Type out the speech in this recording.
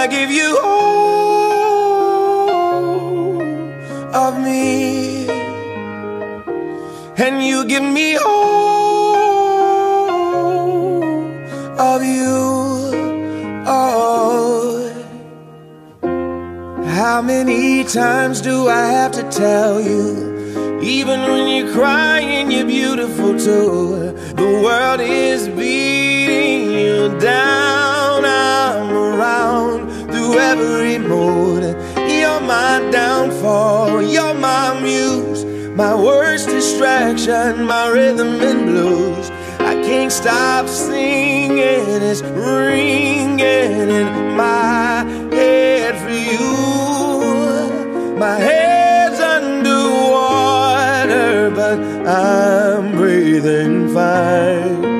I give you all of me. And you give me all of you. Oh. How many times do I have to tell you? Even when you're crying, you're beautiful too. The world is beating you down. You're my downfall. You're my muse. My worst distraction, my rhythm and blues. I can't stop singing. It's ringing in my head for you. My head's underwater, but I'm breathing fine.